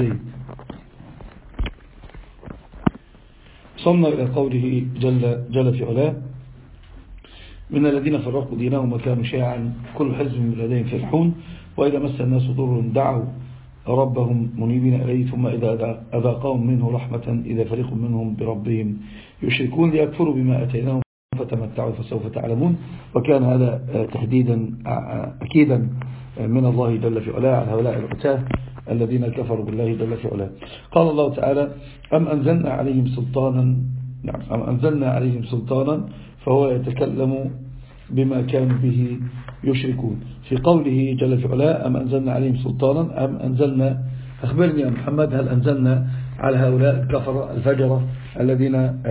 جيد صلنا إلى قوله جل, جل في علاه من الذين فرقوا دينهم وكانوا شيعا كل حزب من لديهم فرحون وإذا مس الناس ضر دعوا ربهم منيبين إليه ثم إذا أذاقهم منه رحمة إذا فريق منهم بربهم يشركون ليكفروا بما أتيناهم فتمتعوا فسوف تعلمون. وكان هذا تهديدا أكيدا من الله جل في علاه على هؤلاء العتاة. الذين كفروا بالله جل في علاه. قال الله تعالى أم أنزلنا عليهم سلطانا نعم أم أنزلنا عليهم سلطانا فهو يتكلم بما كانوا به يشركون. في قوله جل في علاه أم أنزلنا عليهم سلطانا أم أنزلنا أخبرني يا محمد هل أنزلنا على هؤلاء الكفر الفجرة الذين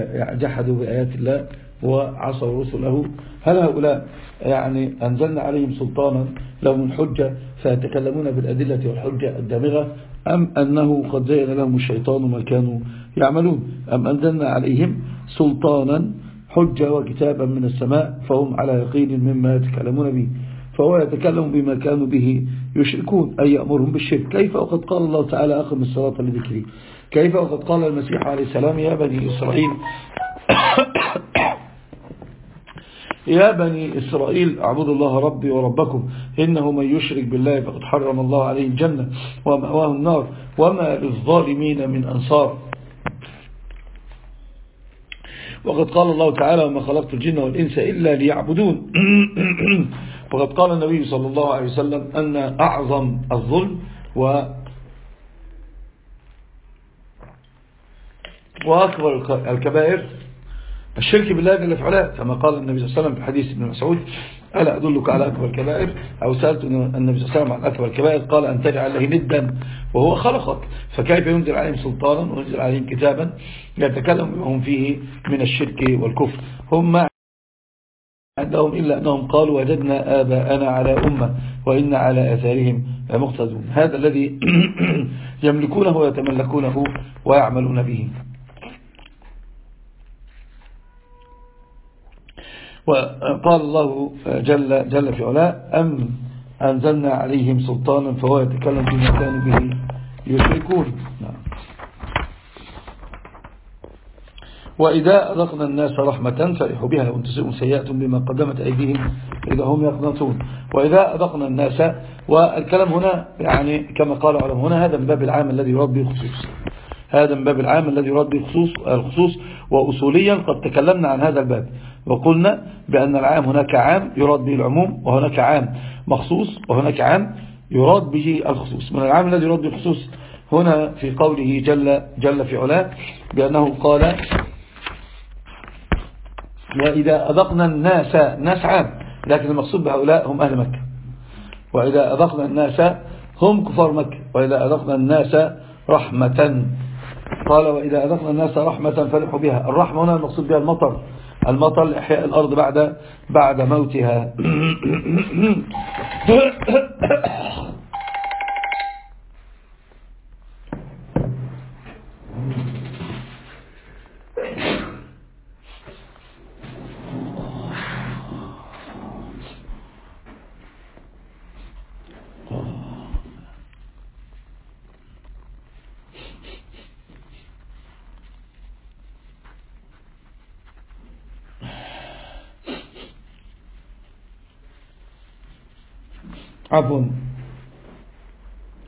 جحدوا بآيات الله؟ وعصوا رسله. هل هؤلاء يعني أنزلنا عليهم سلطانا لهم الحجة فيتكلمون بالأدلة والحجة الدامغة أم أنه قد زين لهم الشيطان ما كانوا يعملون؟ أم أنزلنا عليهم سلطانا حجة وكتابا من السماء فهم على يقين مما يتكلمون به. فهو يتكلم بما كانوا به يشركون أي يأمرهم بالشرك. كيف وقد قال الله تعالى أقم الصلاة لذكري. كيف وقد قال المسيح عليه السلام يا بني إسرائيل يا بني إسرائيل اعبدوا الله ربي وربكم إنه من يشرك بالله فقد حرم الله عليه الجنة ومأواه النار وما للظالمين من أنصار. وقد قال الله تعالى وما خلقت الجن والإنس إلا ليعبدون. وقد قال النبي صلى الله عليه وسلم أن أعظم الظلم و وأكبر الكبائر الشرك بالله جل في علاه كما قال النبي صلى الله عليه وسلم في حديث ابن مسعود ألا أدلك على أكبر الكبائر؟ أو سألت النبي صلى الله عليه وسلم عن أكبر الكبائر قال أن تجعل له ندا وهو خلقك. فكيف ينزل عليهم سلطانا وينزل عليهم كتابا يتكلم بهم فيه من الشرك والكفر؟ هم عندهم إلا أنهم قالوا وجدنا آباءنا على أمة وإن على أثارهم مقتدون هذا الذي يملكونه ويتملكونه ويعملون به. وقال الله جل, جل في علاء أم أنزلنا عليهم سلطانا فهو يتكلم بما كانوا به يشركون. نعم. وإذا أذقنا الناس رحمة فرحوا بها وان تسئوا سيئة بما قدمت أيديهم إذا هم يقنطون. وإذا أذقنا الناس والكلام هنا يعني كما قال علم هنا هذا من باب العام الذي يراد به خصوص. هذا من باب العام الذي يراد به خصوص الخصوص وأصوليا قد تكلمنا عن هذا الباب. وقلنا بأن العام هناك عام يراد به العموم وهناك عام مخصوص وهناك عام يراد به الخصوص. من العام الذي يراد به الخصوص هنا في قوله جل, جل في علاه بأنه قال وإذا أذقنا الناس ناس عام لكن المقصود بهؤلاء هم أهل مكة. وإذا أذقنا الناس هم كفار مكة وإذا أذقنا الناس رحمة قال وإذا أذقنا الناس رحمة فرحوا بها. الرحمة هنا المقصود بها المطر المطر لإحياء الأرض بعد بعد موتها عفوا.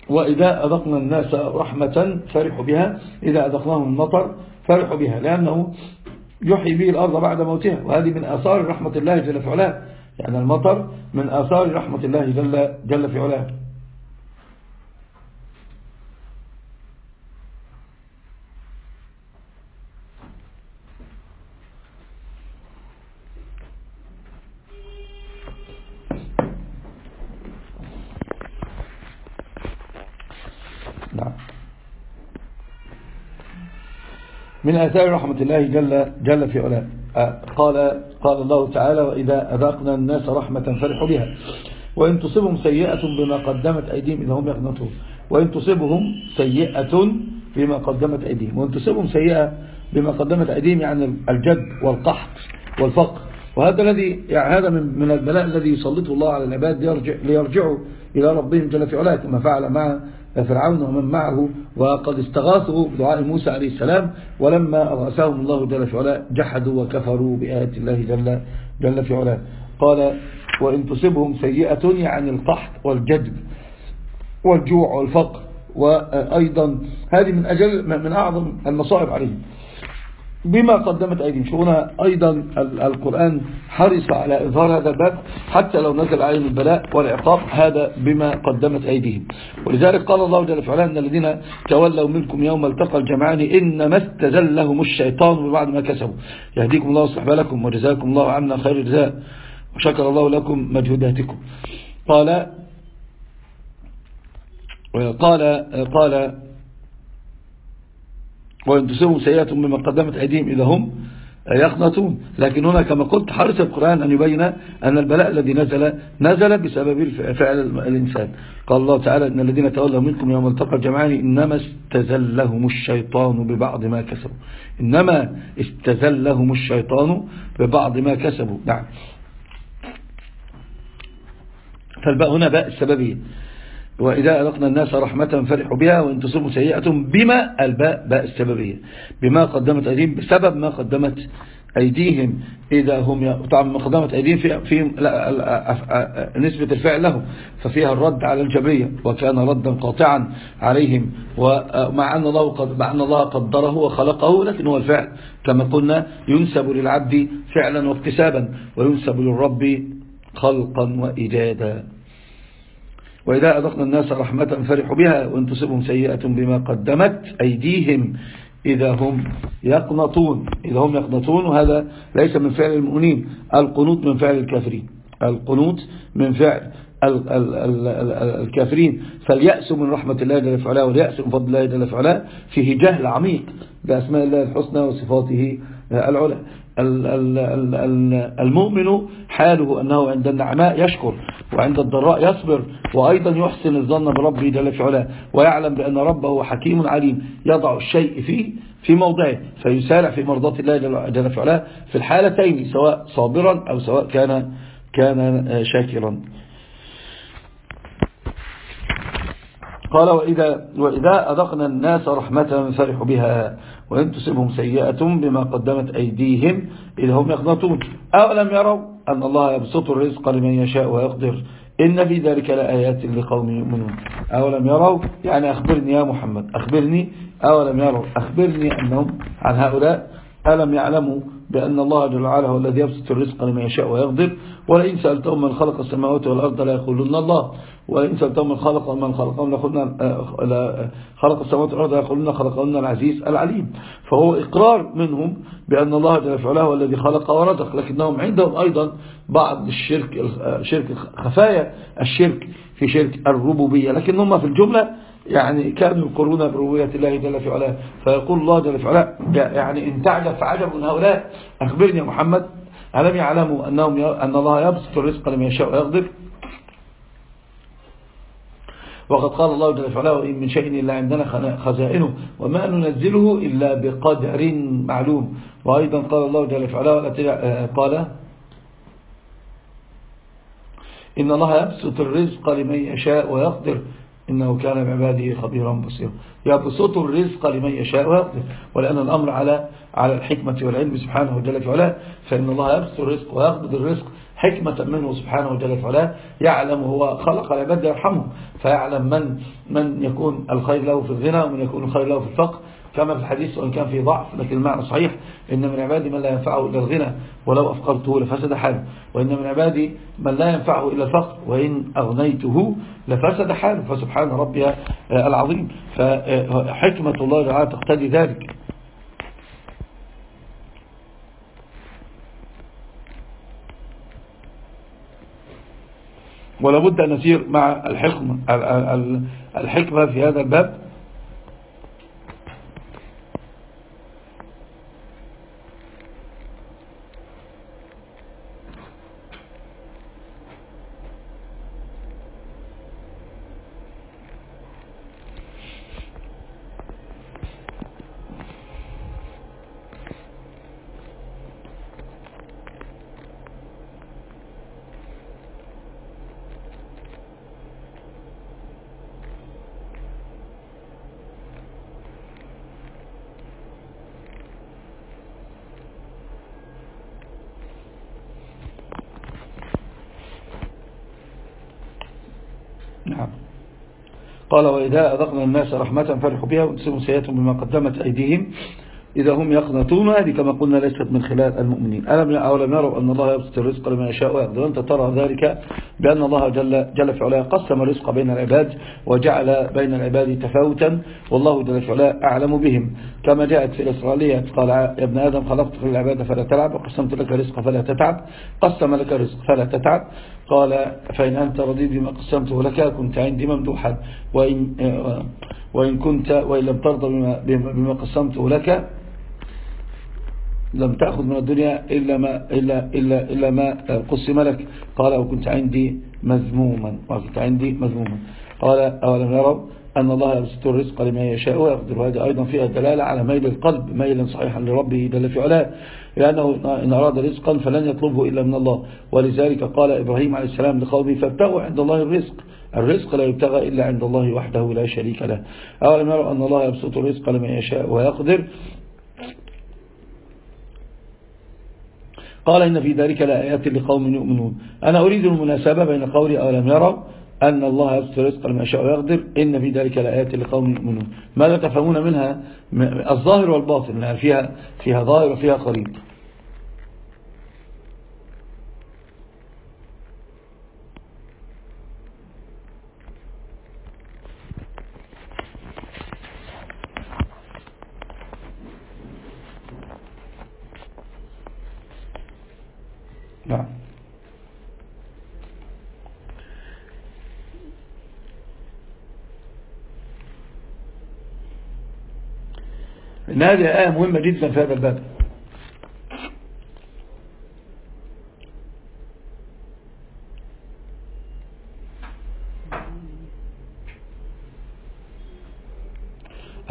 وإذا أذقنا الناس رحمة فرحوا بها إذا أذقناهم المطر فرحوا بها لأنه يحيي به الأرض بعد موتها وهذه من آثار رحمة الله جل في علاه. يعني المطر من آثار رحمة الله جل, جل في علاه. من آثار رحمة الله جل, جل في علاه. قال, قال الله تعالى وإذا أذاقنا الناس رحمة فرحوا بها. وإن تصبهم سيئة بما قدمت أيديهم إذا هم يقنطون. وإن تصبهم سيئة بما قدمت أيديهم. وإن تصبهم سيئة بما قدمت أيديهم يعني الجد والقحط والفقر. وهذا الذي يعني هذا من من البلاء الذي يسلطه الله على العباد ليرجع ليرجعوا إلى ربهم جل في علاه كما فعل مع فرعون ومن معه وقد استغاثوا بدعاء موسى عليه السلام ولما أغاثهم الله جل في علاه جحدوا وكفروا بآيات الله جل, جل في علاه. قال وإن تصبهم سيئة يعني القحط والجدب والجوع والفقر. وأيضا هذه من أجل من أعظم المصائب عليهم. بما قدمت أيديهم. شونا أيضا القرآن حرص على إظهار هذا الباب حتى لو نزل عليهم البلاء والعقاب هذا بما قدمت أيديهم. ولذلك قال الله جل وعلا أن الذين تولوا منكم يوم التقى الجمعان إنما استزلهم الشيطان ببعد ما كسبوا. يهديكم الله وصحب لكم وجزاكم الله عنا خير الجزاء وشكر الله لكم مجهوداتكم. قال قال قال وإن تصيبهم سيئة بما قدمت أيديهم إذا هم يقنطون. لكن هنا كما قلت حرص القرآن أن يبين أن البلاء الذي نزل نزل بسبب فعل الإنسان. قال الله تعالى إن الذين تولوا منكم يوم التقى الجمعان إنما استزلهم الشيطان ببعض ما كسبوا. إنما استزلهم الشيطان ببعض ما كسبوا. نعم. فالباء هنا باء السببية. وإذا أذقنا الناس رحمة فرحوا بها وإن تصبوا سيئة بما الباء باء السببية بما قدمت أيديهم بسبب ما قدمت أيديهم. إذا هم طبعا ما قدمت أيديهم في, في نسبة الفعل له ففيها الرد على الجبرية وكان ردا قاطعا عليهم. ومع أن الله, قد مع أن الله قدره وخلقه لكن هو الفعل. كما قلنا ينسب للعبد فعلا واكتسابا وينسب للرب خلقا وإيجادا. وإذا أذقنا الناس رحمة فرحوا بها وإن تصبهم سيئة بما قدمت أيديهم إذا هم يقنطون إذا هم يقنطون وهذا ليس من فعل المؤمنين القنوط من فعل الكافرين القنوط من فعل الكافرين. فاليأس من رحمة الله جل وعلا واليأس من فضل الله جل وعلا فيه جهل عميق بأسماء الله الحسنى وصفاته العلى. المؤمن حاله أنه عند النعماء يشكر وعند الضراء يصبر وأيضا يحسن الظن بربه جل في علاه ويعلم بأن ربه حكيم عليم يضع الشيء فيه في موضعه فيسارع في مرضات الله جل في علاه في الحالتين سواء صابرا أو سواء كان كان شاكرا. قال وإذا, وإذا أذقنا الناس رحمة فرحوا بها وإن تصبهم سيئة بما قدمت أيديهم إذا هم يقنطون أولم يروا أن الله يبسط الرزق لمن يشاء ويقدر؟ إن في ذلك لآيات لقوم يؤمنون. أولم يروا؟ يعني أخبرني يا محمد. أخبرني. أولم يروا؟ أخبرني أنهم عن هؤلاء. ألم يعلموا بأن الله جل وعلا هو الذي يبسط الرزق لمن يشاء ويقدر؟ ولئن سألتهم من خلق السماوات والأرض لا يقولون الله. ولئن سألتهم من خلق من خلقهم لقلنا خلق السماوات والأرض يقولون خلقهن العزيز العليم. فهو إقرار منهم بأن الله جل وعلا هو الذي خلق ورزق لكنهم عندهم أيضا بعض الشرك شرك خفايا الشرك في شرك الربوبية لكنهم في الجملة يعني كانوا يقرون بربوبية الله جل في علاه. فيقول الله جل في علاه يعني إن تعجب فعجب من هؤلاء. أخبرني يا محمد ألم يعلموا أنهم أن الله يبسط الرزق لمن يشاء ويغضب وقد قال الله جل وعلا وإن من شيء إلا عندنا خزائنه وما ننزله إلا بقدر معلوم. وأيضا قال الله جل وعلا قال إن الله يبسط الرزق لمن يشاء ويقدر إنه كان بعباده خبيرا بصيرا. يبسط الرزق لمن يشاء ويقدر ولأن الأمر على على الحكمة والعلم سبحانه وعلا فإن الله يبسط الرزق ويقبض الرزق حكمة منه سبحانه وجل وعلا يعلم هو خلق العباد يرحمه فيعلم من من يكون الخير له في الغنى ومن يكون الخير له في الفقر. كما في الحديث وإن كان فيه ضعف لكن المعنى صحيح إن من عبادي من لا ينفعه إلا الغنى ولو أفقرته لفسد حاله. وإن من عبادي من لا ينفعه إلا الفقر وإن أغنيته لفسد حاله. فسبحان ربي العظيم. فحكمة الله تعالى تقتدي ذلك. ولابد أن نسير مع الحكمة الحكمة في هذا الباب. نعم. قال وإذا أذقنا الناس رحمة فرحوا بها وانتسبوا سيئتهم بما قدمت أيديهم إذا هم يقنطون هذه كما قلنا ليست من خلال المؤمنين. ألم أولم يروا أن الله يبسط الرزق لمن يشاء ويقدر. أنت ترى ذلك بأن الله جل, جل في علاه قسم الرزق بين العباد وجعل بين العباد تفاوتا والله جل في علاه أعلم بهم. كما جاءت في الإسرائيلية قال يا ابن آدم خلقت في العباد فلا تلعب وقسمت لك الرزق فلا تتعب قسم لك الرزق فلا تتعب. قال فإن أنت رضيت بما قسمته لك كنت عندي ممدوحا وإن, وإن كنت وإن لم ترضى بما, بما قسمته لك لم تأخذ من الدنيا إلا ما, إلا إلا إلا ما قسم لك قال وكنت عندي مذموما وكنت عندي مذموما. قال أولم يروا أن الله يبسط الرزق لمن يشاء ويقدر. هذه أيضا فيها دلالة على ميل القلب ميلا صحيحا لربه جل في علاه لأنه إن أراد رزقا فلن يطلبه إلا من الله. ولذلك قال إبراهيم عليه السلام لقومه فابتغوا عند الله الرزق. الرزق لا يبتغى إلا عند الله وحده لا شريك له. أولم يروا أن الله يبسط الرزق لمن يشاء ويقدر؟ قال إن في ذلك لآيات لقوم يؤمنون. أنا أريد المناسبة بين قولي أولم يروا أن الله يبسط رزق لما يشاء ويقدر. إن في ذلك لآيات لقوم يؤمنون. ماذا تفهمون منها؟ الظاهر والباطن فيها, فيها ظاهر وفيها قريب. نعم. إن هذه آية مهمة جدا في هذا الباب.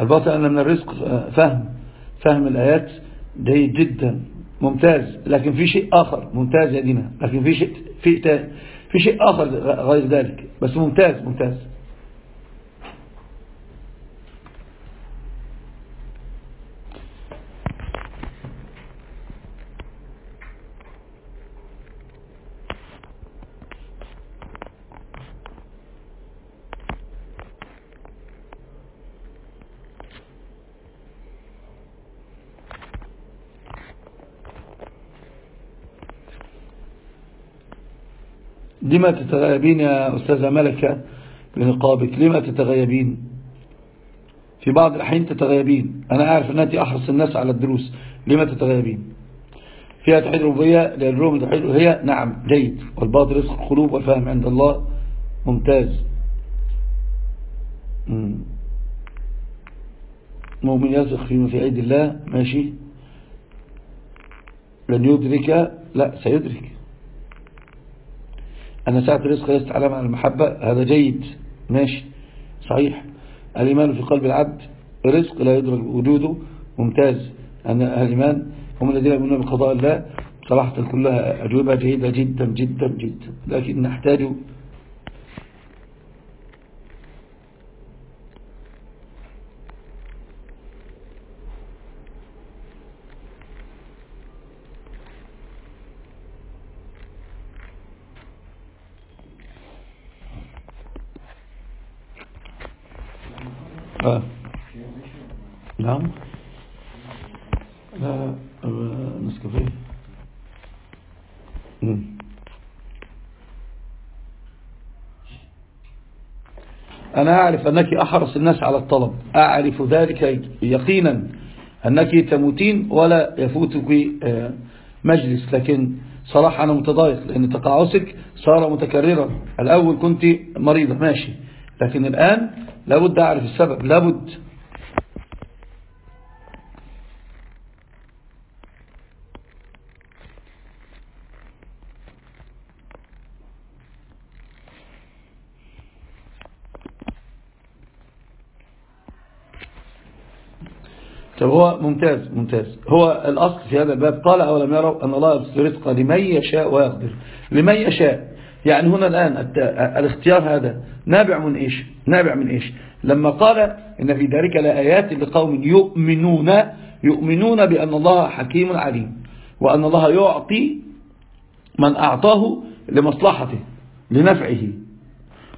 الباطل أن من الرزق فهم فهم الآيات جيد جدا. ممتاز لكن في شيء آخر ممتاز يا دينا لكن في شيء في في شيء آخر غير ذلك بس ممتاز ممتاز. لما تتغيبين يا أستاذة ملكة بنقابك لما تتغيبين؟ في بعض الأحيان تتغيبين. أنا أعرف أنك أحرص الناس على الدروس. لما تتغيبين؟ فيها توحيد ربوبية للروم توحيد هي نعم جيد. والباطل رزق القلوب والفهم عند الله. ممتاز. مؤمن يزق فيما في عيد الله. ماشي. لن يدرك لا سيدرك. أن ساعة الرزق ليست علامة على المحبة. هذا جيد. ماشي. صحيح. الإيمان في قلب العبد رزق لا يدرك وجوده. ممتاز. أن الإيمان هم الذين يؤمنون بقضاء الله. صراحة كلها أجوبة جيدة جدا جدا جدا. لكن نحتاج آه. نعم. لا نسكافيه. أنا أعرف أنك أحرص الناس على الطلب. أعرف ذلك يقينا أنك تموتين ولا يفوتك آه، مجلس. لكن صراحة أنا متضايق لأن تقاعسك صار متكررا. الأول كنت مريضة ماشي. لكن الآن لابد أعرف السبب لابد. طب هو ممتاز ممتاز. هو الأصل في هذا الباب قال أولم يروا أن الله يبسط رزق لمن يشاء ويقدر. لمن يشاء. يعني هنا الآن الاختيار هذا نابع من إيش؟ نابع من إيش؟ لما قال إن في ذلك لآيات لقوم يؤمنون يؤمنون بأن الله حكيم عليم وأن الله يعطي من أعطاه لمصلحته لنفعه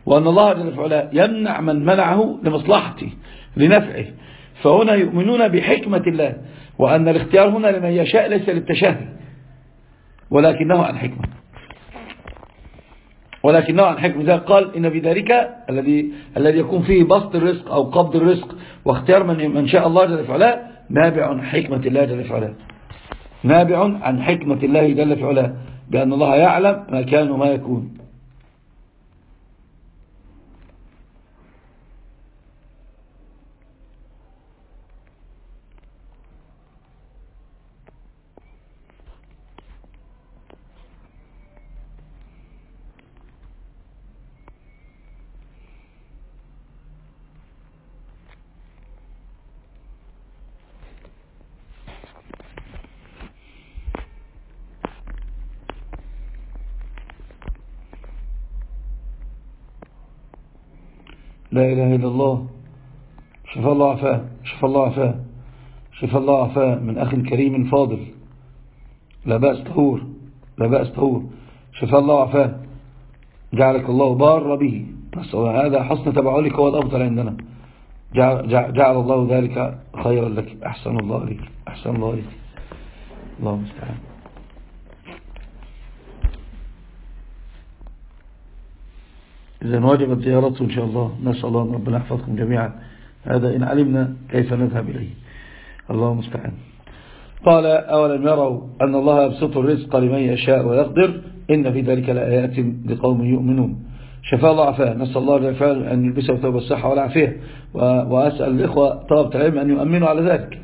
وأن الله جل وعلا يمنع من منعه لمصلحته لنفعه. فهنا يؤمنون بحكمة الله وأن الاختيار هنا لمن يشاء ليس للتشهي ولكنه عن حكمة. ولكنه عن حكمة ذلك قال إن في ذلك الذي الذي يكون فيه بسط الرزق أو قبض الرزق واختيار من من شاء الله جل وعلا نابع عن حكمة الله جل وعلا. نابع عن حكمة الله جل وعلا بأن الله يعلم ما كان وما يكون. لا إله إلا الله. شفى الله عفاه شفى الله عفاه شفى الله عفاه من أخ كريم فاضل. لا بأس تهور لا بأس تهور شفى الله عفاه جعلك الله بار به. هذا حسن تبعولك هو الأفضل عندنا. جعل, جعل الله ذلك خيرا لك. أحسن الله لك أحسن الله لك الله مستعان إذا وجبت زيارته إن شاء الله. نسأل الله أن ربنا يحفظكم جميعا. هذا إن علمنا كيف نذهب إليه. الله مستعان قال أولم يروا أن الله يبسط الرزق لمن يشاء ويقدر؟ إن في ذلك لآيات لقوم يؤمنون. شفاء عفاه نسأل الله أن يلبسه ثوب الصحة والعافية. وأسأل الإخوة طلبة العلم أن يؤمنوا على ذلك.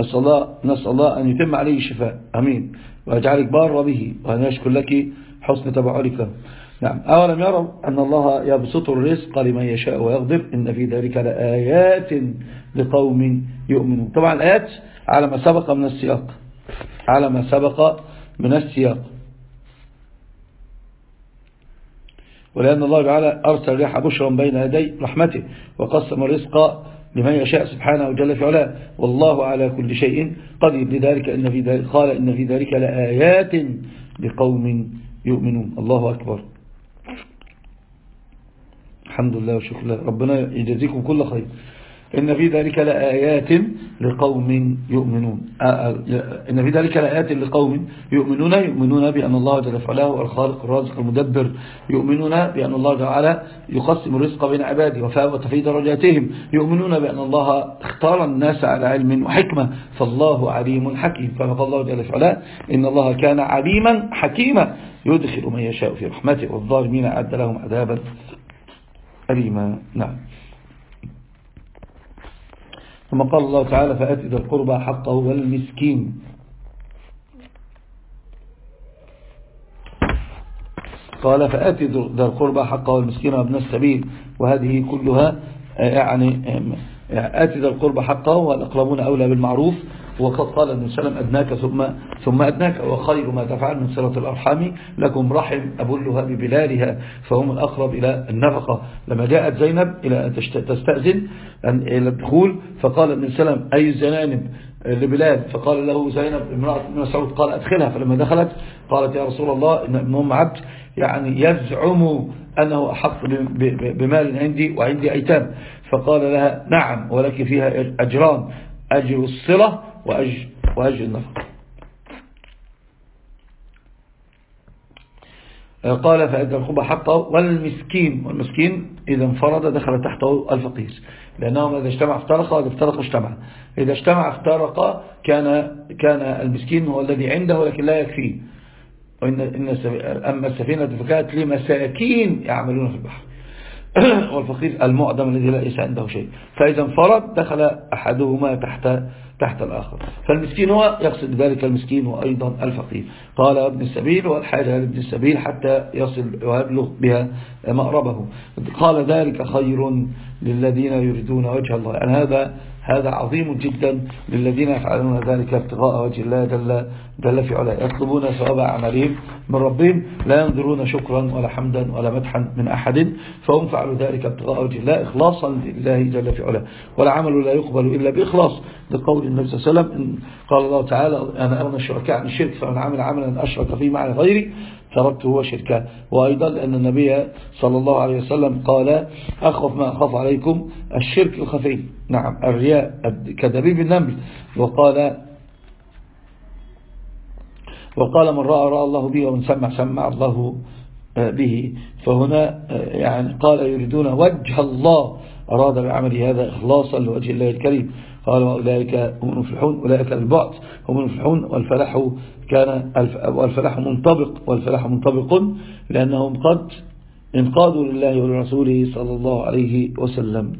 نسأل الله, نسأل الله أن يتم عليه الشفاء. أمين. ويجعلك بار به وأن يشكر لك حسن تبعلك نعم. أولم يروا أن الله يبسط الرزق لمن يشاء ويغضب إن في ذلك لآيات لقوم يؤمنون. طبعا الآيات على ما سبق من السياق. على ما سبق من السياق. ولأن الله تعالى أرسل ريح بشرا بين يدي رحمته وقسم الرزق لمن يشاء سبحانه وجل في علاه. والله على كل شيء قدير. لذلك إن في ذلك قال إن في ذلك لآيات لقوم يؤمنون. الله أكبر. الحمد لله وشكر الله ربنا يجزيكم كل خير. إن في ذلك لآيات لقوم يؤمنون. إن في ذلك لآيات لقوم يؤمنون. يؤمنون بأن الله جل وعلا الخالق الرازق المدبر. يؤمنون بأن الله تعالى يقسم الرزق بين عباده وتفي درجاتهم. يؤمنون بأن الله اختار الناس على علم وحكمة. فالله عليم حكيم. كما قال الله جل وعلا إن الله كان عليما حكيما. يدخل من يشاء في رحمته والظالمين أعد لهم عذابا أليما نعم. ثم قال الله تعالى فأت ذا القربى حقه والمسكين. قال فأت ذا القربى حقه والمسكين وابن السبيل. وهذه كلها يعني آت ذا القربى حقه والأقربون أولى بالمعروف. وقد قال عليه وسلم أدناك ثم, ثم أدناك وخير ما تفعل من صلة الأرحام لكم رحم أبلها ببلالها فهم الأقرب إلى النفقة. لما جاءت زينب إلى أن تستأذن إلى الدخول فقال عليه وسلم أي الزنانب لبلال؟ فقال له زينب امرأة ابن مسعود قال أدخلها. فلما دخلت قالت يا رسول الله إن ابن أم عبد يعني يزعم أنه أحق بمال عندي وعندي أيتام. فقال لها نعم ولك فيها أجران أجر الصلة وأجر, وأجر النفقة قال فأدى الخبى حقه والمسكين والمسكين إذا انفرد دخل تحته الفقير. لأنهم إذا اجتمع افترق وإذا افترق اجتمع. إذا اجتمع افترق كان, كان المسكين هو الذي عنده لكن لا يكفيه وإن إن أما السفينة فكانت لمساكين يعملون في البحر. والفقير المعدم الذي ليس عنده شيء. فإذا انفرد دخل أحدهما تحت تحت الآخر. فالمسكين هو يقصد ذلك المسكين وأيضا الفقير. قال ابن السبيل والحاجة لابن السبيل حتى يصل ويبلغ بها مأربه. قال ذلك خير للذين يريدون وجه الله. يعني هذا هذا عظيم جدا للذين يفعلون ذلك ابتغاء وجه الله جل, جل في علاه. يطلبون ثواب أعمالهم من ربهم لا ينظرون شكرا ولا حمدا ولا مدحا من أحد فهم فعلوا ذلك ابتغاء وجه الله إخلاصا لله جل في علاه. والعمل لا يقبل إلا بإخلاص. لقول النبي صلى الله عليه وسلم قال الله تعالى أنا أغنى الشركاء عن الشرك فمن عمل عملا أشرك فيه مع غيري. تركته هو شركا وأيضا لأن النبي صلى الله عليه وسلم قال أخف ما أخاف عليكم الشرك الخفي نعم الرياء كدبيب النمل وقال وقال من رأى رأى الله به ومن سمع سمع الله به. فهنا يعني قال يريدون وجه الله. أراد بعمل هذا إخلاصا لوجه الله الكريم. قال وأولئك هم المفلحون أولئك البعض هم المفلحون والفلاح كان والفلاح منطبق والفلاح منطبق لأنهم قد انقادوا لله ولرسوله صلى الله عليه وسلم.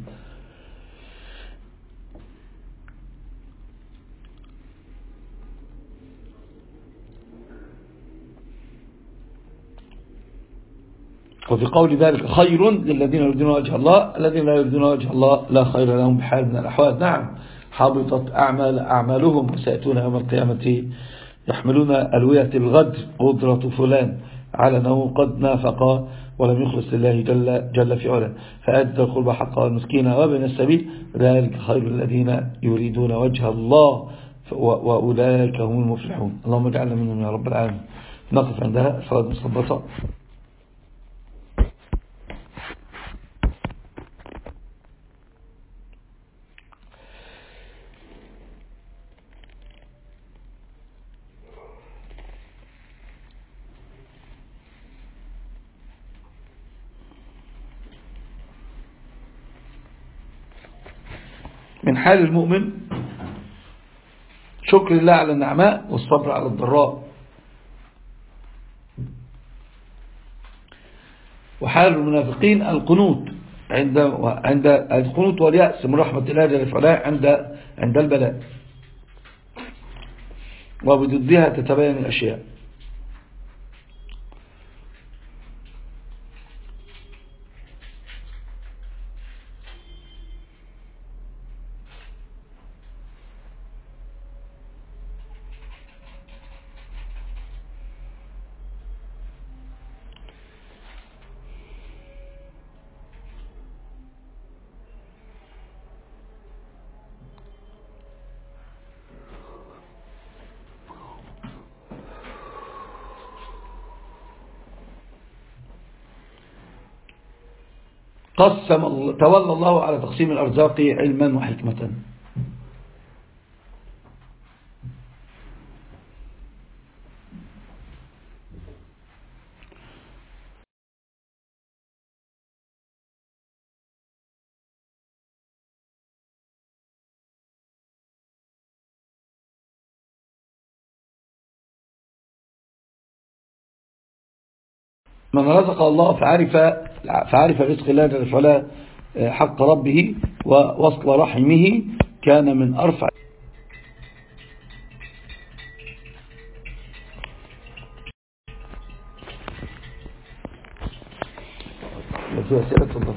وفي قول ذلك خير للذين يريدون وجه الله الذين لا يريدون وجه الله لا خير لهم بحال من الأحوال. نعم. حبطت أعمال أعمالهم وسيأتون يوم القيامة يحملون ألوية الغد قدرة فلان على أنه قد نافق ولم يخلص لله جل, جل في علا فأدى القربى حقا والمسكين وابن السبيل ذلك خير الذين يريدون وجه الله وأولئك هم المفلحون. اللهم اجعلنا منهم يا رب العالمين. نقف عندها صلاة مصبطة من حال المؤمن. شكر الله على النعماء والصبر على الضراء. وحال المنافقين القنوط عند عند القنوط واليأس من رحمة الله جل وعلا عند عند البلاء. وبضدها تتبين الأشياء. قسم تولى الله على تقسيم الأرزاق علما وحكمة. من رزق الله فعرف فعرف رزق الله جل وعلا حق ربه ووصل رحمه كان من أرفع في أسئلة